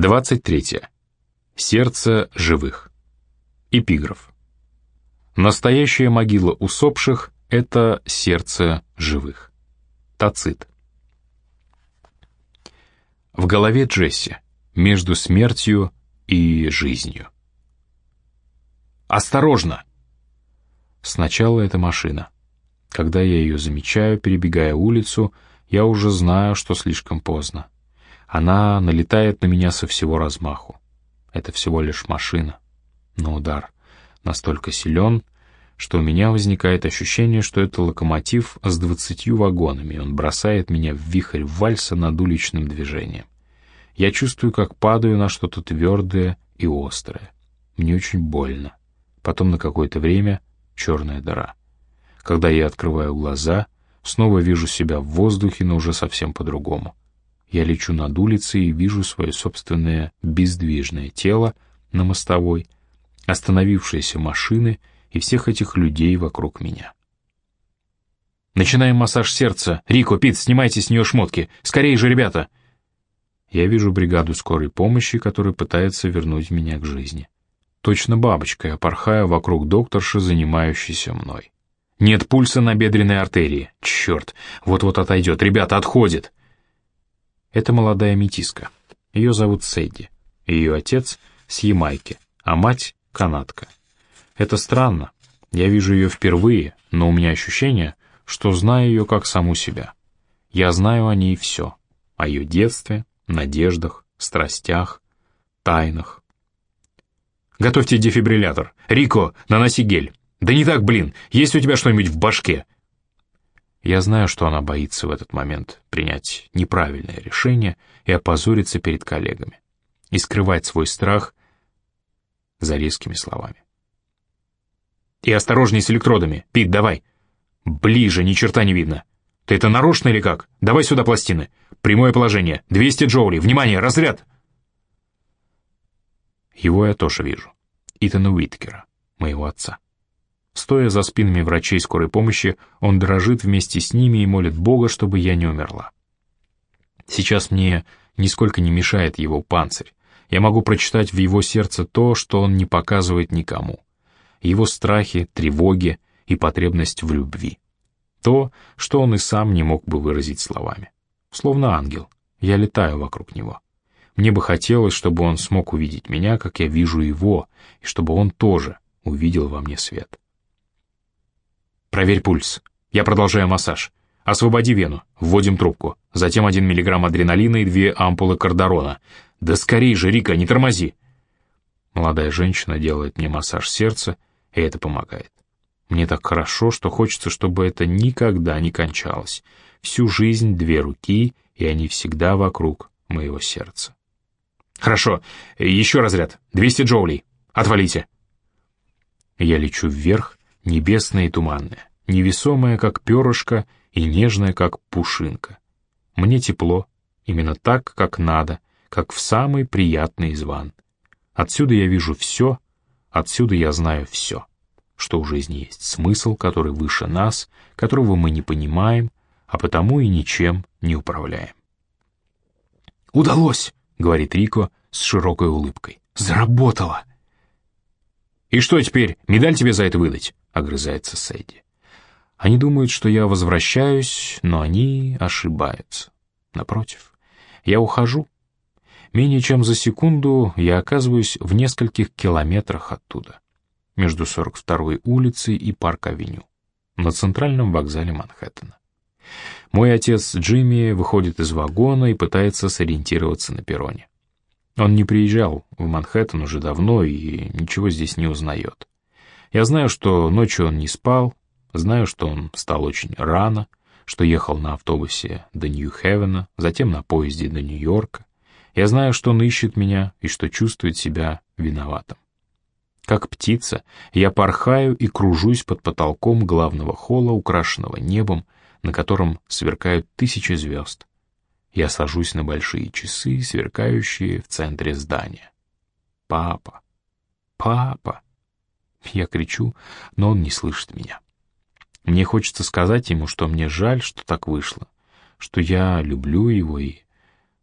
23. Сердце живых. Эпиграф. Настоящая могила усопших — это сердце живых. Тацит. В голове Джесси, между смертью и жизнью. «Осторожно!» Сначала это машина. Когда я ее замечаю, перебегая улицу, я уже знаю, что слишком поздно. Она налетает на меня со всего размаху. Это всего лишь машина. Но удар настолько силен, что у меня возникает ощущение, что это локомотив с двадцатью вагонами, он бросает меня в вихрь вальса над уличным движением. Я чувствую, как падаю на что-то твердое и острое. Мне очень больно. Потом на какое-то время черная дыра. Когда я открываю глаза, снова вижу себя в воздухе, но уже совсем по-другому. Я лечу над улицей и вижу свое собственное бездвижное тело на мостовой, остановившиеся машины и всех этих людей вокруг меня. «Начинаем массаж сердца. Рико, Пит, снимайте с нее шмотки. Скорее же, ребята!» Я вижу бригаду скорой помощи, которая пытается вернуть меня к жизни. Точно бабочка, я порхаю вокруг докторши, занимающейся мной. Нет пульса на бедренной артерии. Черт, вот-вот отойдет. Ребята, отходит. Это молодая метиска. Ее зовут Сэдди. Ее отец с Ямайки, а мать — канадка. Это странно. Я вижу ее впервые, но у меня ощущение, что знаю ее как саму себя. Я знаю о ней все. О ее детстве, надеждах, страстях, тайнах. «Готовьте дефибриллятор. Рико, наноси гель. Да не так, блин, есть у тебя что-нибудь в башке?» Я знаю, что она боится в этот момент принять неправильное решение и опозориться перед коллегами, и скрывать свой страх за резкими словами. «И осторожней с электродами. Пит, давай!» «Ближе, ни черта не видно!» «Ты это нарочно или как? Давай сюда пластины. Прямое положение. 200 джоулей. Внимание, разряд!» Его я тоже вижу. Итана Уиткера, моего отца. Стоя за спинами врачей скорой помощи, он дрожит вместе с ними и молит Бога, чтобы я не умерла. Сейчас мне нисколько не мешает его панцирь. Я могу прочитать в его сердце то, что он не показывает никому. Его страхи, тревоги и потребность в любви. То, что он и сам не мог бы выразить словами. Словно ангел, я летаю вокруг него. Мне бы хотелось, чтобы он смог увидеть меня, как я вижу его, и чтобы он тоже увидел во мне свет. Проверь пульс. Я продолжаю массаж. Освободи вену. Вводим трубку. Затем один миллиграмм адреналина и две ампулы кардорона. Да скорей же, Рика, не тормози. Молодая женщина делает мне массаж сердца, и это помогает. Мне так хорошо, что хочется, чтобы это никогда не кончалось. Всю жизнь две руки, и они всегда вокруг моего сердца. Хорошо, еще разряд. 200 джоулей. Отвалите. Я лечу вверх, небесное и туманное, невесомое, как перышко, и нежное, как пушинка. Мне тепло, именно так, как надо, как в самый приятный из ванн. Отсюда я вижу все, отсюда я знаю все, что у жизни есть смысл, который выше нас, которого мы не понимаем, а потому и ничем не управляем. «Удалось!» — говорит Рико с широкой улыбкой. «Заработало!» «И что теперь, медаль тебе за это выдать?» — огрызается Сэдди. Они думают, что я возвращаюсь, но они ошибаются. Напротив, я ухожу. Менее чем за секунду я оказываюсь в нескольких километрах оттуда, между 42-й улицей и Парк-авеню, на центральном вокзале Манхэттена. Мой отец Джимми выходит из вагона и пытается сориентироваться на перроне. Он не приезжал в Манхэттен уже давно и ничего здесь не узнает. Я знаю, что ночью он не спал, знаю, что он встал очень рано, что ехал на автобусе до Нью-Хевена, затем на поезде до Нью-Йорка. Я знаю, что он ищет меня и что чувствует себя виноватым. Как птица, я порхаю и кружусь под потолком главного холла, украшенного небом, на котором сверкают тысячи звезд. Я сажусь на большие часы, сверкающие в центре здания. «Папа! Папа!» Я кричу, но он не слышит меня. Мне хочется сказать ему, что мне жаль, что так вышло, что я люблю его и...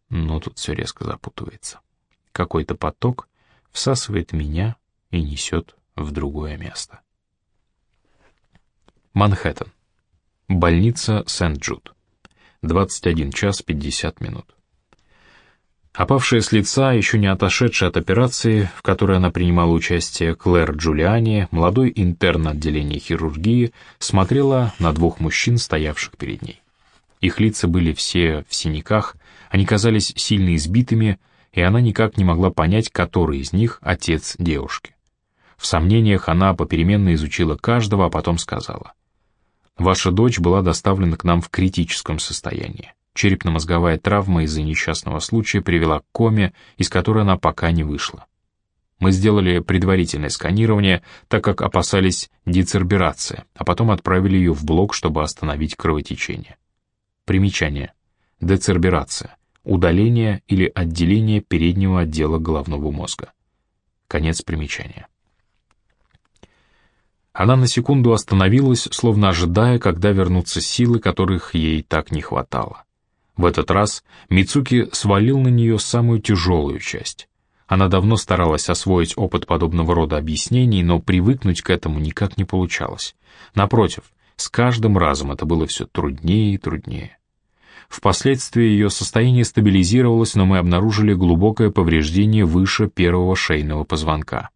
Но тут все резко запутывается. какой-то поток всасывает меня и несет в другое место. Манхэттен. Больница Сент-Джуд. 21 час 50 минут. Опавшая с лица, еще не отошедшая от операции, в которой она принимала участие, Клэр Джулиани, молодой интерн отделения хирургии, смотрела на двух мужчин, стоявших перед ней. Их лица были все в синяках, они казались сильно избитыми, и она никак не могла понять, который из них отец девушки. В сомнениях она попеременно изучила каждого, а потом сказала. «Ваша дочь была доставлена к нам в критическом состоянии. Черепно-мозговая травма из-за несчастного случая привела к коме, из которой она пока не вышла. Мы сделали предварительное сканирование, так как опасались децерберации, а потом отправили ее в блок, чтобы остановить кровотечение. Примечание. Децерберация. Удаление или отделение переднего отдела головного мозга. Конец примечания. Она на секунду остановилась, словно ожидая, когда вернутся силы, которых ей так не хватало. В этот раз Мицуки свалил на нее самую тяжелую часть. Она давно старалась освоить опыт подобного рода объяснений, но привыкнуть к этому никак не получалось. Напротив, с каждым разом это было все труднее и труднее. Впоследствии ее состояние стабилизировалось, но мы обнаружили глубокое повреждение выше первого шейного позвонка.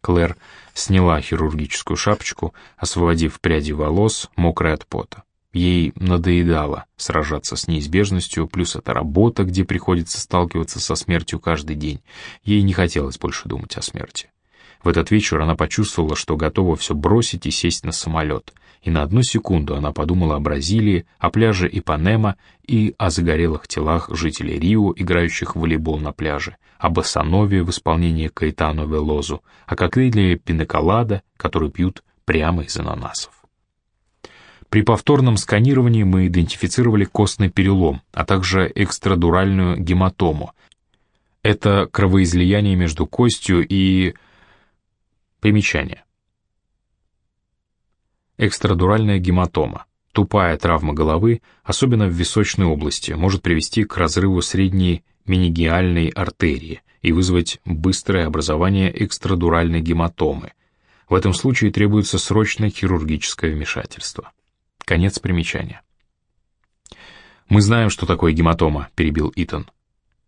Клэр сняла хирургическую шапочку, освободив пряди волос, мокрые от пота. Ей надоедало сражаться с неизбежностью, плюс это работа, где приходится сталкиваться со смертью каждый день. Ей не хотелось больше думать о смерти. В этот вечер она почувствовала, что готова все бросить и сесть на самолет. И на одну секунду она подумала о Бразилии, о пляже Ипанема и о загорелых телах жителей Рио, играющих в волейбол на пляже, о басанове в исполнении Каэтано Велозу, о коктейле пиноколада, который пьют прямо из ананасов. При повторном сканировании мы идентифицировали костный перелом, а также экстрадуральную гематому. Это кровоизлияние между костью и... Примечание. Экстрадуральная гематома. Тупая травма головы, особенно в височной области, может привести к разрыву средней менигиальной артерии и вызвать быстрое образование экстрадуральной гематомы. В этом случае требуется срочное хирургическое вмешательство. Конец примечания. «Мы знаем, что такое гематома», — перебил Итан.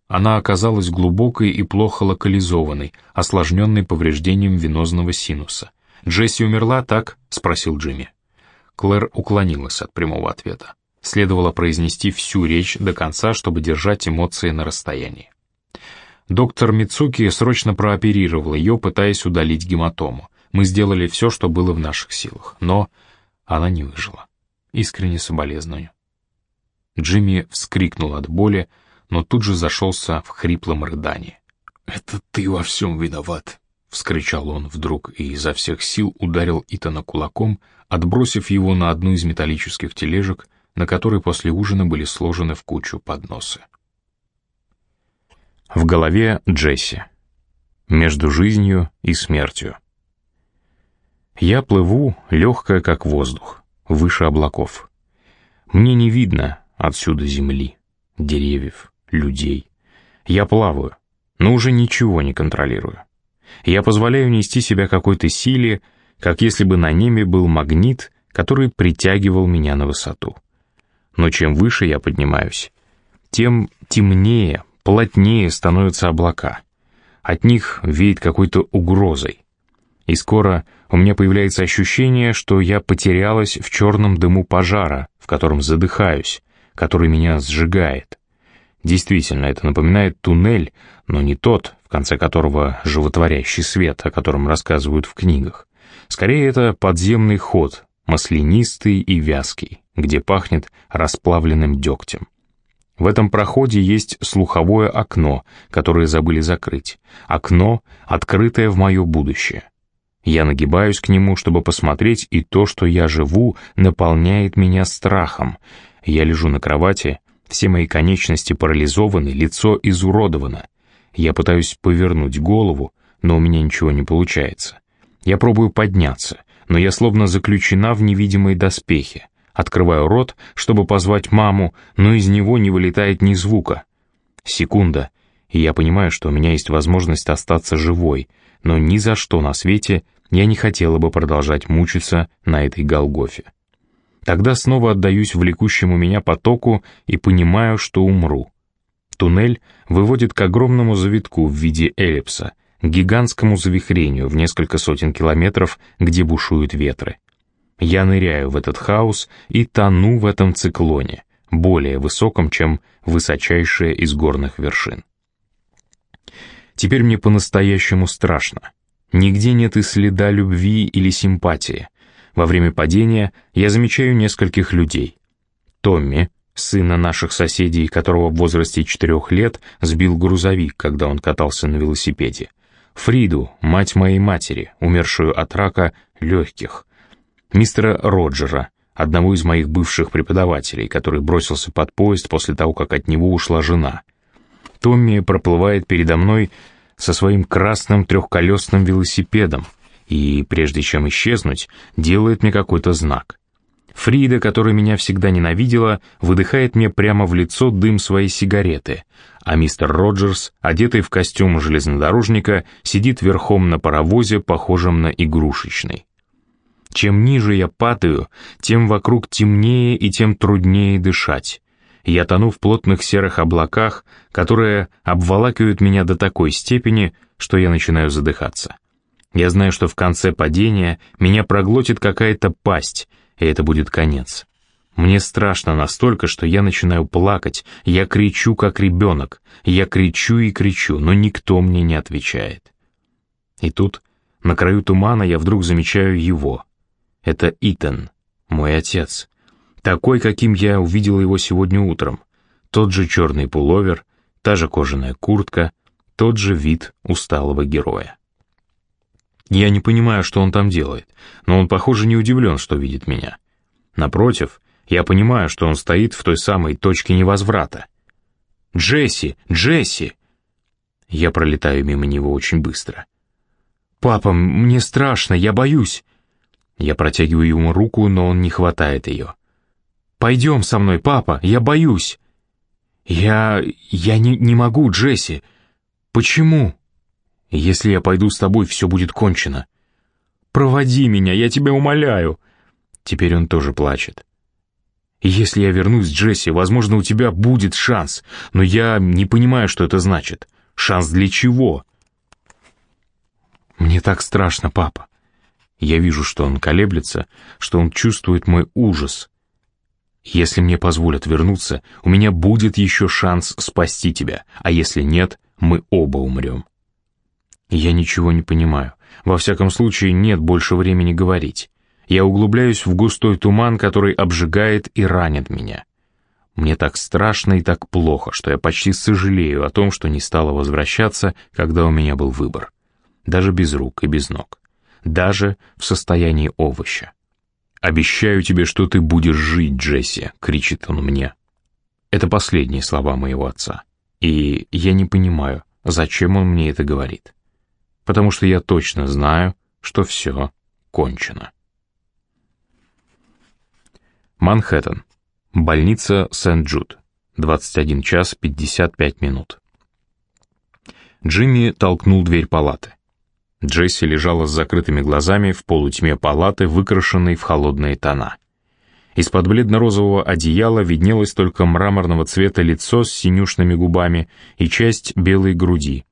Она оказалась глубокой и плохо локализованной, осложненной повреждением венозного синуса. «Джесси умерла, так?» — спросил Джимми. Клэр уклонилась от прямого ответа. Следовало произнести всю речь до конца, чтобы держать эмоции на расстоянии. Доктор Мицуки срочно прооперировал ее, пытаясь удалить гематому. Мы сделали все, что было в наших силах, но она не выжила искренне соболезную. Джимми вскрикнул от боли, но тут же зашелся в хриплом рыдании. «Это ты во всем виноват!» — вскричал он вдруг и изо всех сил ударил Итана кулаком, отбросив его на одну из металлических тележек, на которой после ужина были сложены в кучу подносы. В голове Джесси. Между жизнью и смертью. Я плыву, легкая как воздух выше облаков. Мне не видно отсюда земли, деревьев, людей. Я плаваю, но уже ничего не контролирую. Я позволяю нести себя какой-то силе, как если бы на небе был магнит, который притягивал меня на высоту. Но чем выше я поднимаюсь, тем темнее, плотнее становятся облака. От них веет какой-то угрозой. И скоро у меня появляется ощущение, что я потерялась в черном дыму пожара, в котором задыхаюсь, который меня сжигает. Действительно, это напоминает туннель, но не тот, в конце которого животворящий свет, о котором рассказывают в книгах. Скорее, это подземный ход, маслянистый и вязкий, где пахнет расплавленным дегтем. В этом проходе есть слуховое окно, которое забыли закрыть. Окно, открытое в мое будущее. Я нагибаюсь к нему, чтобы посмотреть, и то, что я живу, наполняет меня страхом. Я лежу на кровати, все мои конечности парализованы, лицо изуродовано. Я пытаюсь повернуть голову, но у меня ничего не получается. Я пробую подняться, но я словно заключена в невидимой доспехе. Открываю рот, чтобы позвать маму, но из него не вылетает ни звука. Секунда, и я понимаю, что у меня есть возможность остаться живой, но ни за что на свете я не хотела бы продолжать мучиться на этой Голгофе. Тогда снова отдаюсь влекущему меня потоку и понимаю, что умру. Туннель выводит к огромному завитку в виде эллипса, гигантскому завихрению в несколько сотен километров, где бушуют ветры. Я ныряю в этот хаос и тону в этом циклоне, более высоком, чем высочайшая из горных вершин. Теперь мне по-настоящему страшно. Нигде нет и следа любви или симпатии. Во время падения я замечаю нескольких людей. Томми, сына наших соседей, которого в возрасте четырех лет сбил грузовик, когда он катался на велосипеде. Фриду, мать моей матери, умершую от рака легких. Мистера Роджера, одного из моих бывших преподавателей, который бросился под поезд после того, как от него ушла жена — Томми проплывает передо мной со своим красным трехколесным велосипедом и, прежде чем исчезнуть, делает мне какой-то знак. Фрида, которая меня всегда ненавидела, выдыхает мне прямо в лицо дым своей сигареты, а мистер Роджерс, одетый в костюм железнодорожника, сидит верхом на паровозе, похожем на игрушечный. Чем ниже я падаю, тем вокруг темнее и тем труднее дышать. Я тону в плотных серых облаках, которые обволакивают меня до такой степени, что я начинаю задыхаться. Я знаю, что в конце падения меня проглотит какая-то пасть, и это будет конец. Мне страшно настолько, что я начинаю плакать, я кричу, как ребенок, я кричу и кричу, но никто мне не отвечает. И тут, на краю тумана, я вдруг замечаю его. Это Итан, мой отец такой, каким я увидел его сегодня утром. Тот же черный пуловер, та же кожаная куртка, тот же вид усталого героя. Я не понимаю, что он там делает, но он, похоже, не удивлен, что видит меня. Напротив, я понимаю, что он стоит в той самой точке невозврата. «Джесси! Джесси!» Я пролетаю мимо него очень быстро. «Папа, мне страшно, я боюсь!» Я протягиваю ему руку, но он не хватает ее. Пойдем со мной, папа, я боюсь». «Я... я не, не могу, Джесси. Почему?» «Если я пойду с тобой, все будет кончено». «Проводи меня, я тебя умоляю». Теперь он тоже плачет. «Если я вернусь, Джесси, возможно, у тебя будет шанс, но я не понимаю, что это значит. Шанс для чего?» «Мне так страшно, папа». Я вижу, что он колеблется, что он чувствует мой ужас, если мне позволят вернуться, у меня будет еще шанс спасти тебя, а если нет, мы оба умрем. Я ничего не понимаю. Во всяком случае, нет больше времени говорить. Я углубляюсь в густой туман, который обжигает и ранит меня. Мне так страшно и так плохо, что я почти сожалею о том, что не стала возвращаться, когда у меня был выбор. Даже без рук и без ног. Даже в состоянии овоща. «Обещаю тебе, что ты будешь жить, Джесси», — кричит он мне. Это последние слова моего отца. И я не понимаю, зачем он мне это говорит. Потому что я точно знаю, что все кончено. Манхэттен. Больница Сент-Джуд. 21 час 55 минут. Джимми толкнул дверь палаты. Джесси лежала с закрытыми глазами в полутьме палаты, выкрашенной в холодные тона. Из-под бледно-розового одеяла виднелось только мраморного цвета лицо с синюшными губами и часть белой груди.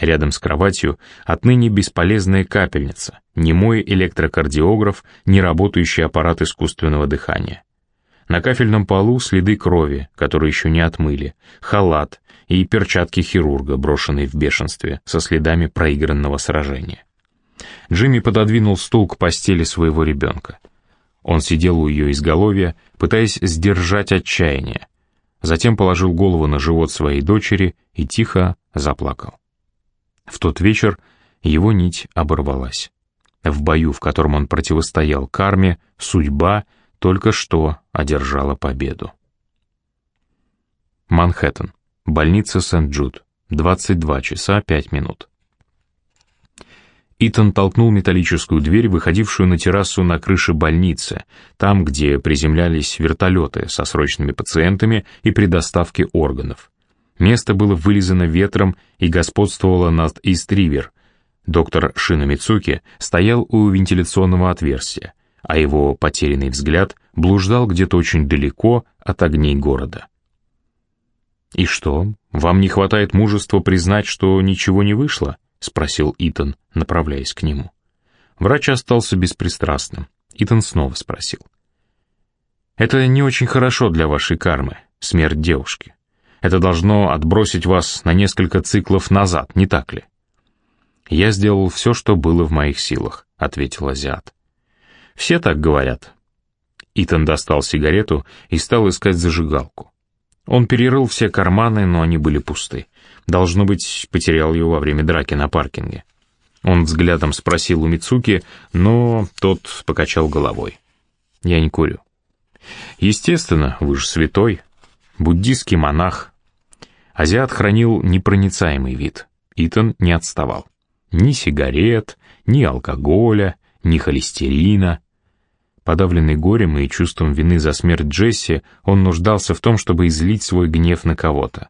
Рядом с кроватью отныне бесполезная капельница, немой электрокардиограф, неработающий аппарат искусственного дыхания. На кафельном полу следы крови, которые еще не отмыли, халат, и перчатки хирурга, брошенные в бешенстве, со следами проигранного сражения. Джимми пододвинул стул к постели своего ребенка. Он сидел у ее изголовья, пытаясь сдержать отчаяние. Затем положил голову на живот своей дочери и тихо заплакал. В тот вечер его нить оборвалась. В бою, в котором он противостоял карме, судьба только что одержала победу. Манхэттен. Больница Сент-Джуд. 22 часа 5 минут. Итан толкнул металлическую дверь, выходившую на террасу на крыше больницы, там, где приземлялись вертолеты со срочными пациентами и при доставке органов. Место было вылизано ветром и господствовало над Истривер. Доктор Шиномицуки стоял у вентиляционного отверстия, а его потерянный взгляд блуждал где-то очень далеко от огней города. «И что, вам не хватает мужества признать, что ничего не вышло?» — спросил Итан, направляясь к нему. Врач остался беспристрастным. Итан снова спросил. «Это не очень хорошо для вашей кармы, смерть девушки. Это должно отбросить вас на несколько циклов назад, не так ли?» «Я сделал все, что было в моих силах», — ответил азиат. «Все так говорят». Итан достал сигарету и стал искать зажигалку. Он перерыл все карманы, но они были пусты. Должно быть, потерял ее во время драки на паркинге. Он взглядом спросил у Мицуки, но тот покачал головой. «Я не курю». «Естественно, вы же святой, буддийский монах». Азиат хранил непроницаемый вид. Итан не отставал. Ни сигарет, ни алкоголя, ни холестерина. Подавленный горем и чувством вины за смерть Джесси, он нуждался в том, чтобы излить свой гнев на кого-то.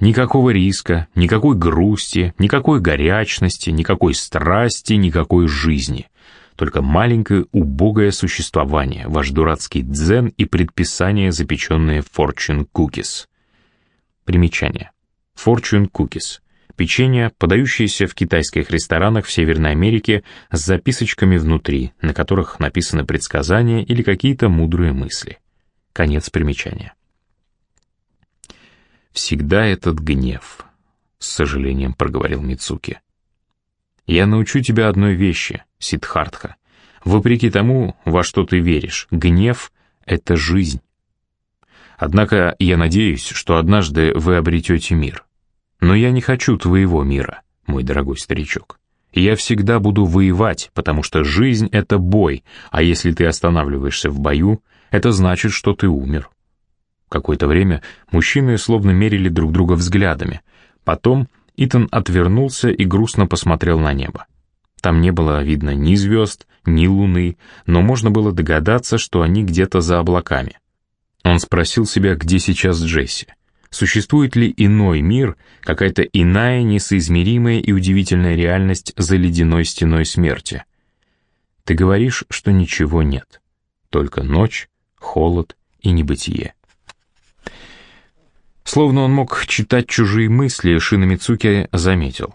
Никакого риска, никакой грусти, никакой горячности, никакой страсти, никакой жизни. Только маленькое убогое существование, ваш дурацкий дзен и предписание, запеченные Fortune Cookies. Примечание. Fortune Cookies. Печенье, подающееся в китайских ресторанах в Северной Америке с записочками внутри, на которых написаны предсказания или какие-то мудрые мысли. Конец примечания всегда этот гнев», — с сожалением проговорил Мицуки. «Я научу тебя одной вещи, Сиддхартха. Вопреки тому, во что ты веришь, гнев — это жизнь. Однако я надеюсь, что однажды вы обретете мир. Но я не хочу твоего мира, мой дорогой старичок. Я всегда буду воевать, потому что жизнь — это бой, а если ты останавливаешься в бою, это значит, что ты умер. Какое-то время мужчины словно мерили друг друга взглядами. Потом Итан отвернулся и грустно посмотрел на небо. Там не было видно ни звезд, ни луны, но можно было догадаться, что они где-то за облаками. Он спросил себя, где сейчас Джесси. Существует ли иной мир, какая-то иная несоизмеримая и удивительная реальность за ледяной стеной смерти? Ты говоришь, что ничего нет. Только ночь, холод и небытие. Словно он мог читать чужие мысли, Шинамицуки заметил.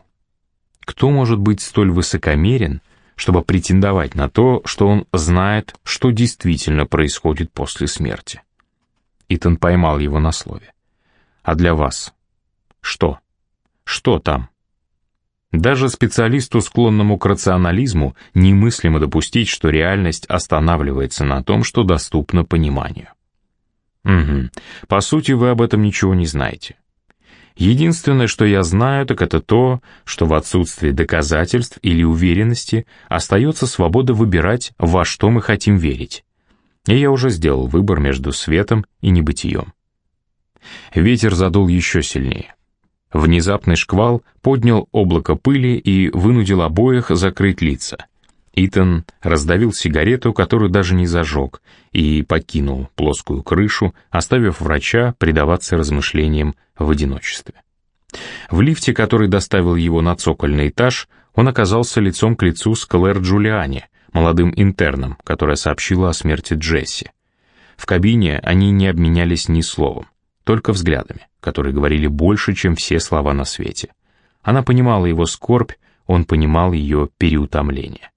Кто может быть столь высокомерен, чтобы претендовать на то, что он знает, что действительно происходит после смерти? Итан поймал его на слове. А для вас? Что? Что там? Даже специалисту, склонному к рационализму, немыслимо допустить, что реальность останавливается на том, что доступно пониманию. Угу. По сути, вы об этом ничего не знаете. Единственное, что я знаю, так это то, что в отсутствии доказательств или уверенности остается свобода выбирать, во что мы хотим верить. И я уже сделал выбор между светом и небытием. Ветер задул еще сильнее. Внезапный шквал поднял облако пыли и вынудил обоих закрыть лица — Итан раздавил сигарету, которую даже не зажег, и покинул плоскую крышу, оставив врача предаваться размышлениям в одиночестве. В лифте, который доставил его на цокольный этаж, он оказался лицом к лицу с Клэр Джулиани, молодым интерном, которая сообщила о смерти Джесси. В кабине они не обменялись ни словом, только взглядами, которые говорили больше, чем все слова на свете. Она понимала его скорбь, он понимал ее переутомление.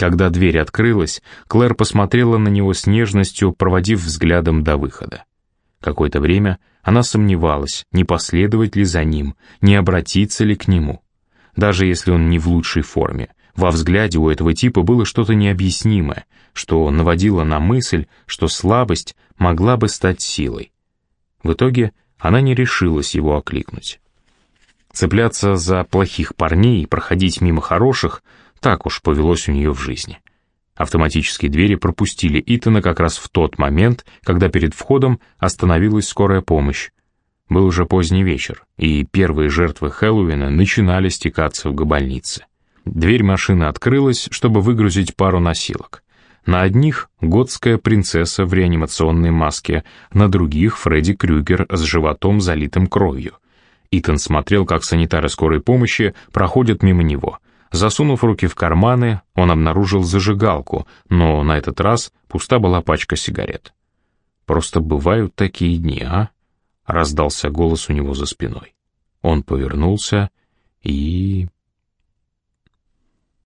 Когда дверь открылась, Клэр посмотрела на него с нежностью, проводив взглядом до выхода. Какое-то время она сомневалась, не последовать ли за ним, не обратиться ли к нему. Даже если он не в лучшей форме, во взгляде у этого типа было что-то необъяснимое, что наводило на мысль, что слабость могла бы стать силой. В итоге она не решилась его окликнуть. Цепляться за плохих парней и проходить мимо хороших так уж повелось у нее в жизни. Автоматические двери пропустили Итана как раз в тот момент, когда перед входом остановилась скорая помощь. Был уже поздний вечер, и первые жертвы Хэллоуина начинали стекаться в больнице. Дверь машины открылась, чтобы выгрузить пару носилок. На одних — готская принцесса в реанимационной маске, на других — Фредди Крюгер с животом, залитым кровью. Итан смотрел, как санитары скорой помощи проходят мимо него. Засунув руки в карманы, он обнаружил зажигалку, но на этот раз пуста была пачка сигарет. «Просто бывают такие дни, а?» — раздался голос у него за спиной. Он повернулся и